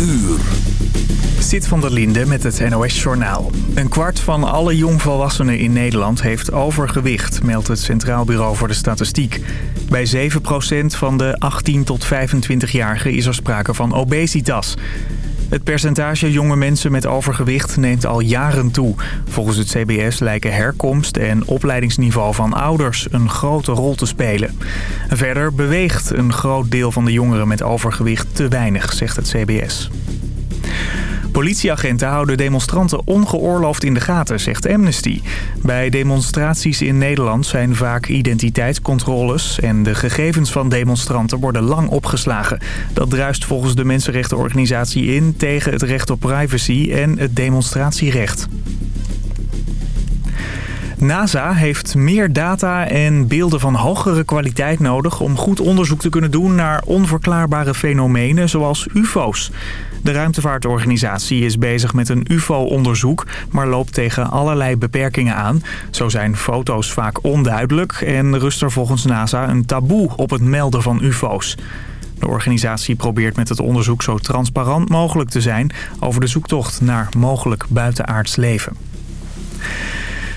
uur. Zit van der Linde met het NOS-journaal. Een kwart van alle jongvolwassenen in Nederland heeft overgewicht, meldt het Centraal Bureau voor de Statistiek. Bij 7% van de 18 tot 25-jarigen is er sprake van obesitas. Het percentage jonge mensen met overgewicht neemt al jaren toe. Volgens het CBS lijken herkomst en opleidingsniveau van ouders een grote rol te spelen. Verder beweegt een groot deel van de jongeren met overgewicht te weinig, zegt het CBS. Politieagenten houden demonstranten ongeoorloofd in de gaten, zegt Amnesty. Bij demonstraties in Nederland zijn vaak identiteitscontroles... en de gegevens van demonstranten worden lang opgeslagen. Dat druist volgens de mensenrechtenorganisatie in tegen het recht op privacy en het demonstratierecht. NASA heeft meer data en beelden van hogere kwaliteit nodig... om goed onderzoek te kunnen doen naar onverklaarbare fenomenen zoals ufo's. De ruimtevaartorganisatie is bezig met een ufo-onderzoek... maar loopt tegen allerlei beperkingen aan. Zo zijn foto's vaak onduidelijk... en rust er volgens NASA een taboe op het melden van ufo's. De organisatie probeert met het onderzoek zo transparant mogelijk te zijn... over de zoektocht naar mogelijk buitenaards leven.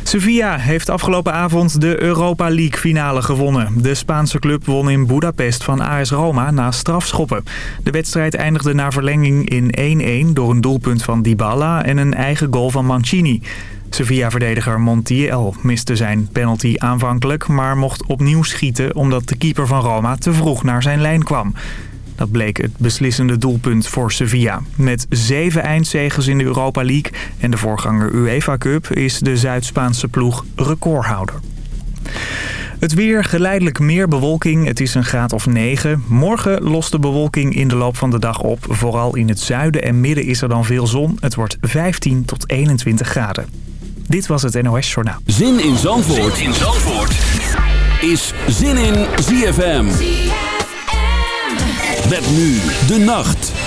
Sevilla heeft afgelopen avond de Europa League finale gewonnen. De Spaanse club won in Budapest van AS Roma na strafschoppen. De wedstrijd eindigde na verlenging in 1-1 door een doelpunt van Dybala en een eigen goal van Mancini. Sevilla-verdediger Montiel miste zijn penalty aanvankelijk... maar mocht opnieuw schieten omdat de keeper van Roma te vroeg naar zijn lijn kwam. Dat bleek het beslissende doelpunt voor Sevilla. Met zeven eindzegers in de Europa League en de voorganger UEFA Cup is de Zuid-Spaanse ploeg recordhouder. Het weer, geleidelijk meer bewolking. Het is een graad of 9. Morgen lost de bewolking in de loop van de dag op. Vooral in het zuiden en midden is er dan veel zon. Het wordt 15 tot 21 graden. Dit was het NOS Journaal. Zin in Zandvoort, in Zandvoort. is Zin in ZFM. Met nu de nacht.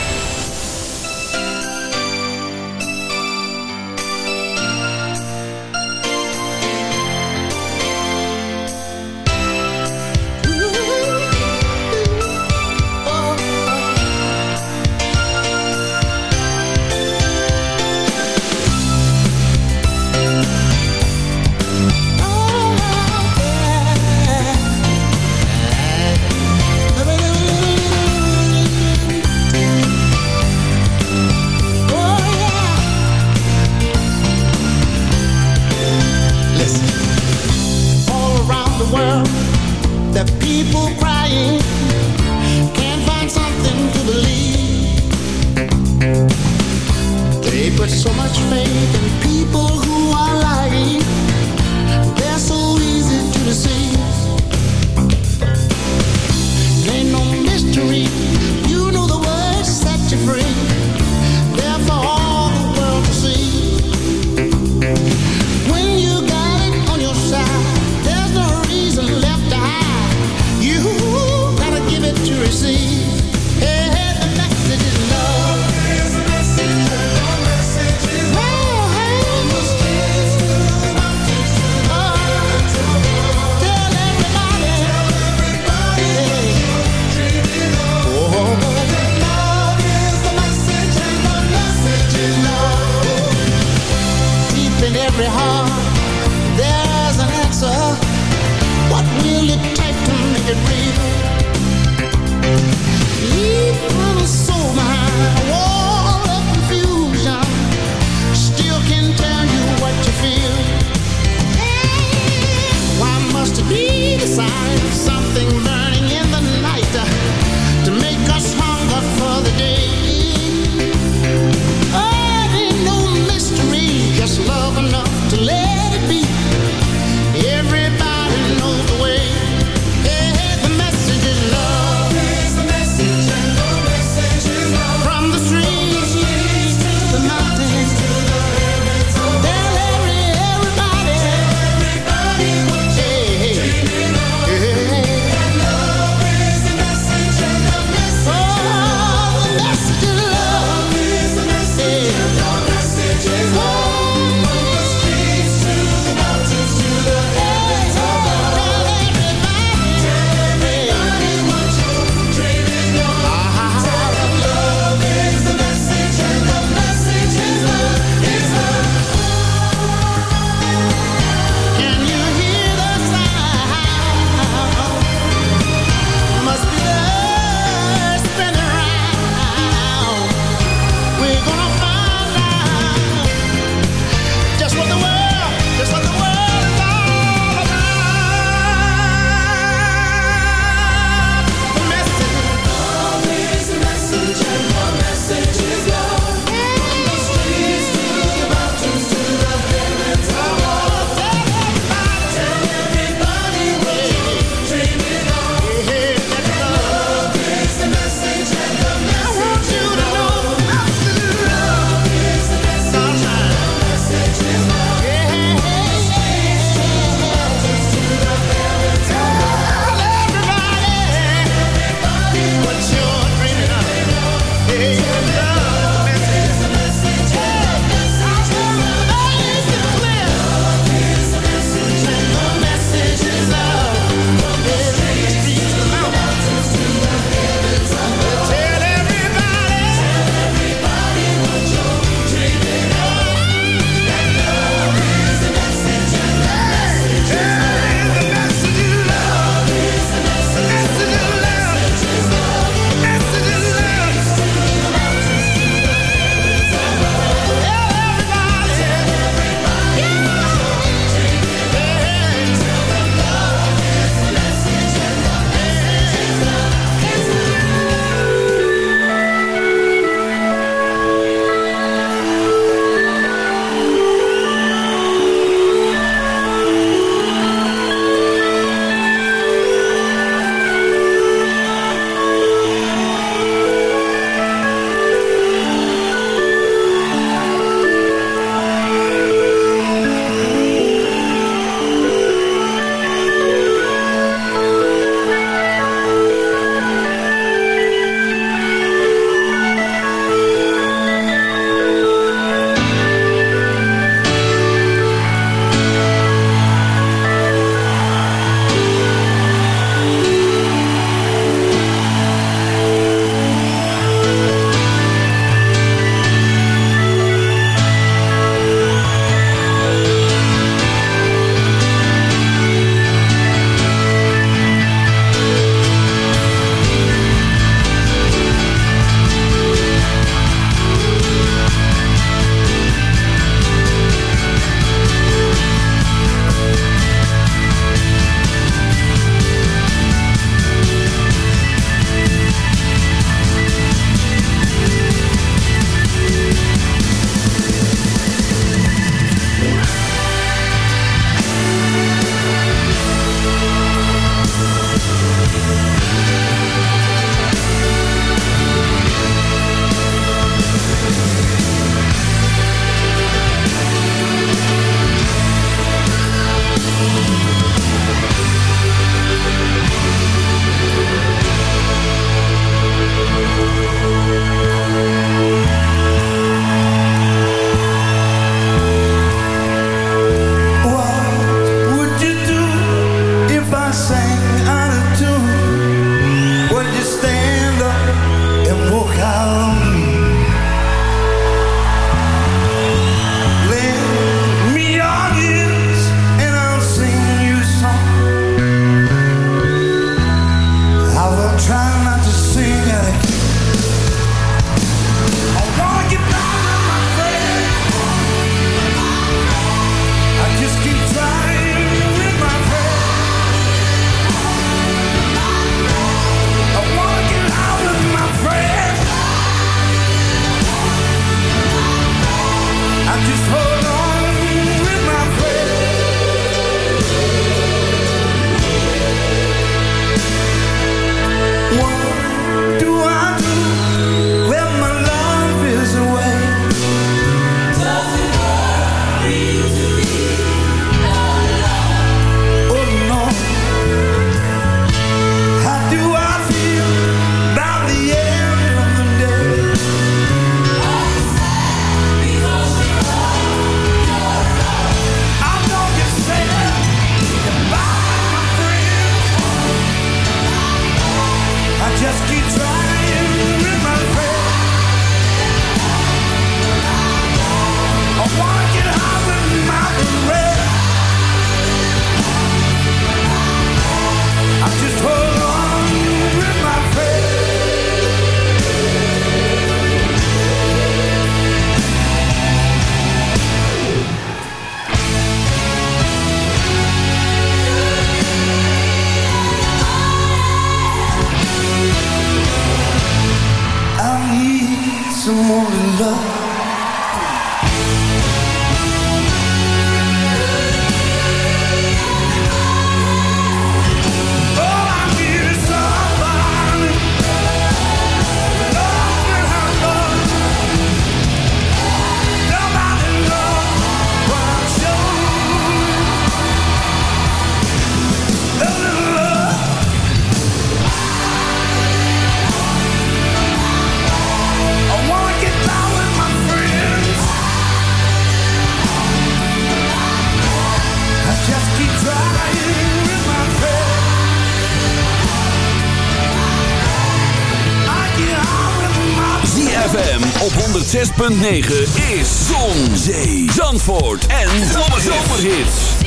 106.9 is Zon, Zee, Zandvoort en Zomerhits.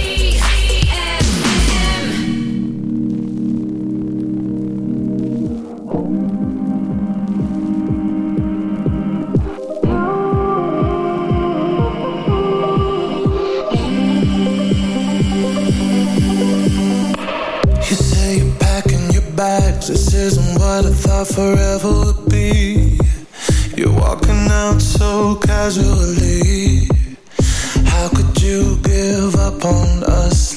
You say you're packing your bags. This isn't what I thought forever would be around so casually. How could you give up on us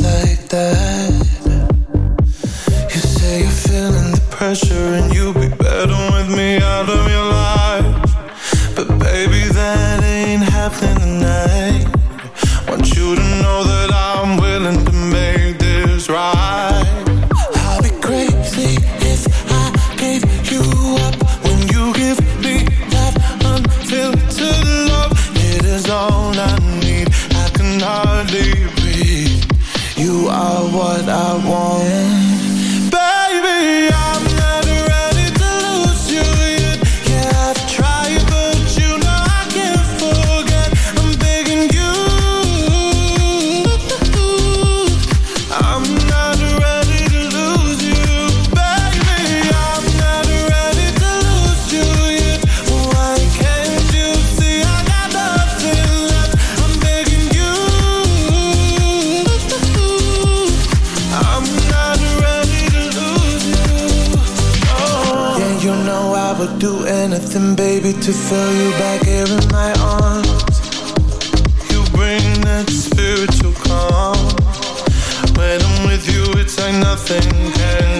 nothing can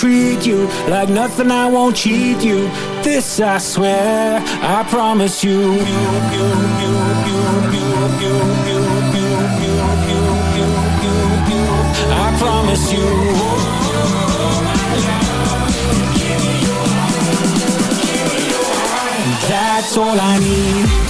treat you like nothing, I won't cheat you. This I swear, I promise you. I promise you. That's all I need.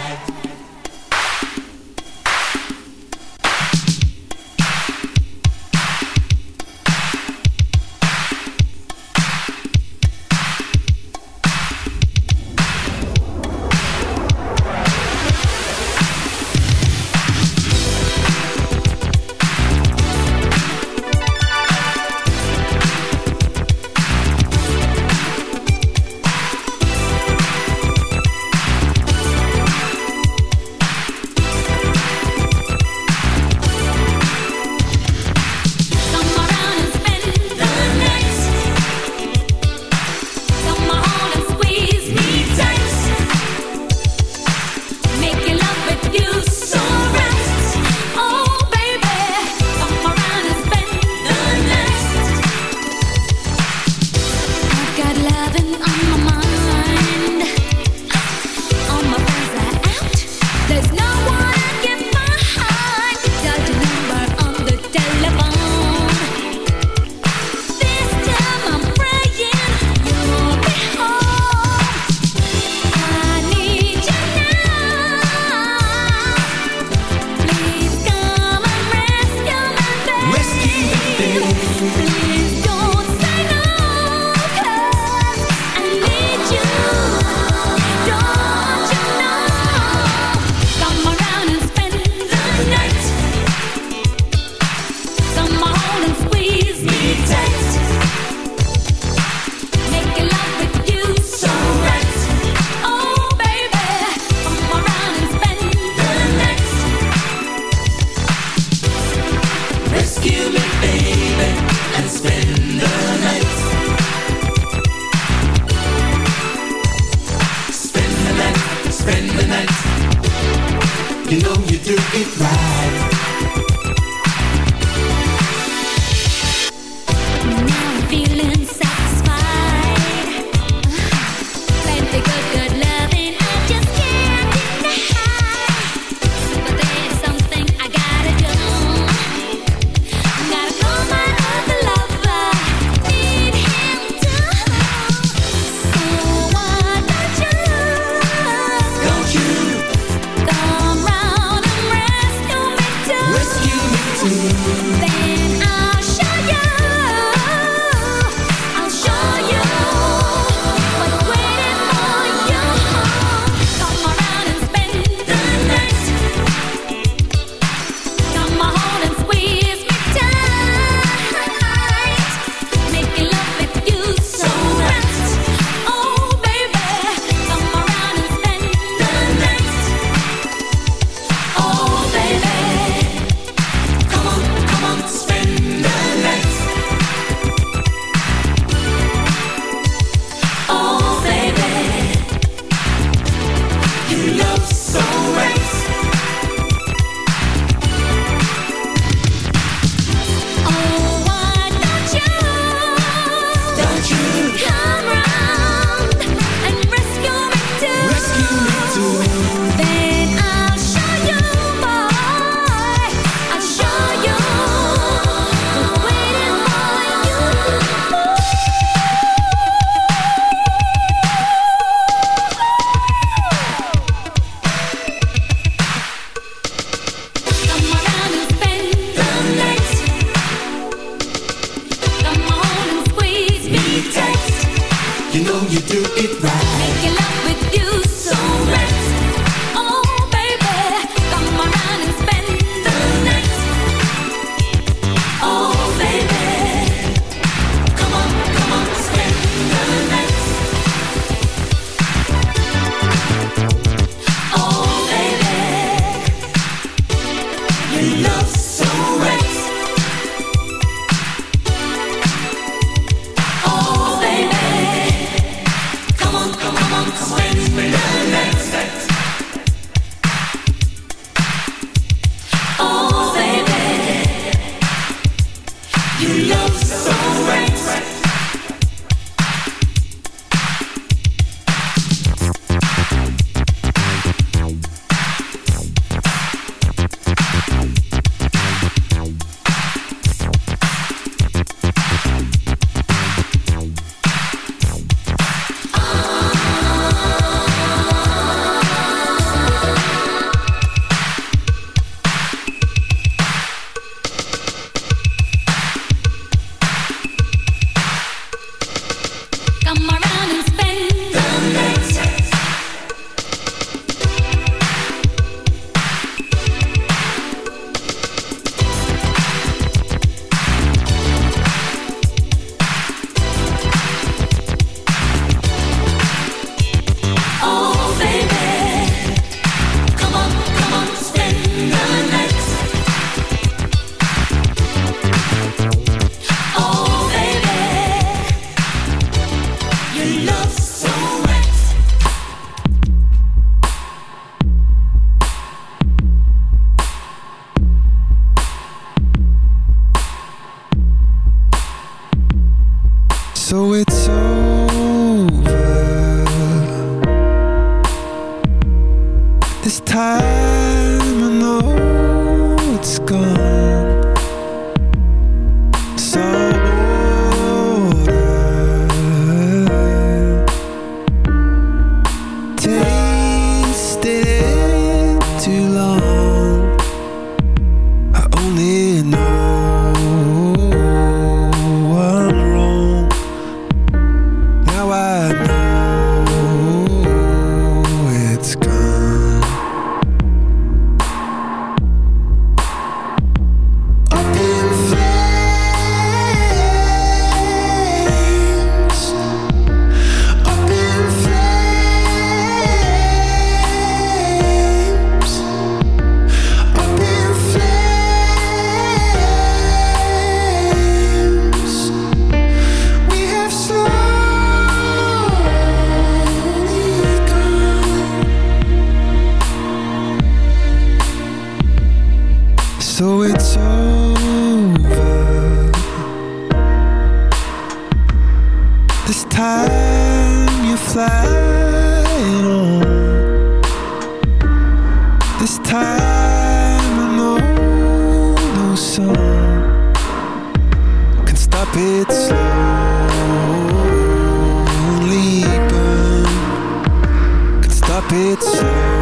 Stop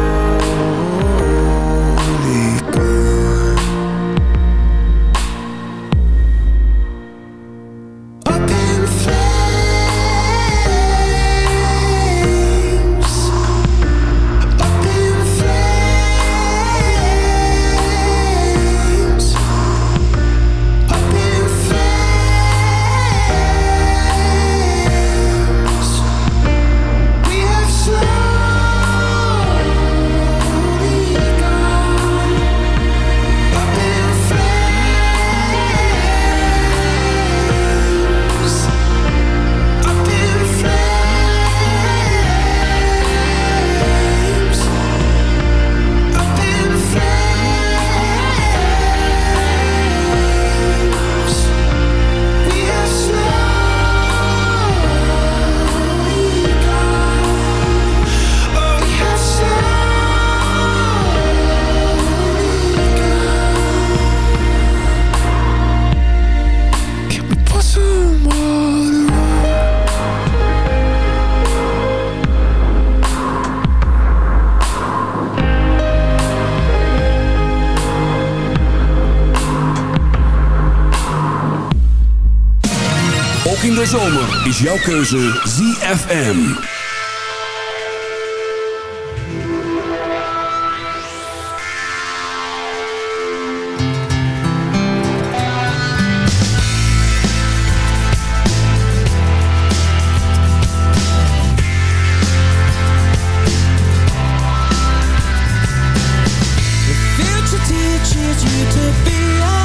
is jouw keuze ZFM. future teaches you to be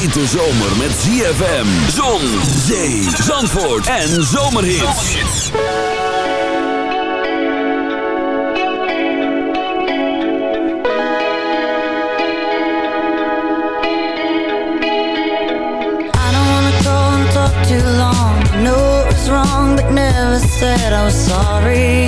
hete zomer met ZFM, zon, zee, zandvoort en zomerhits. I don't wanna go and talk too long. I know it was wrong, but never said I was sorry.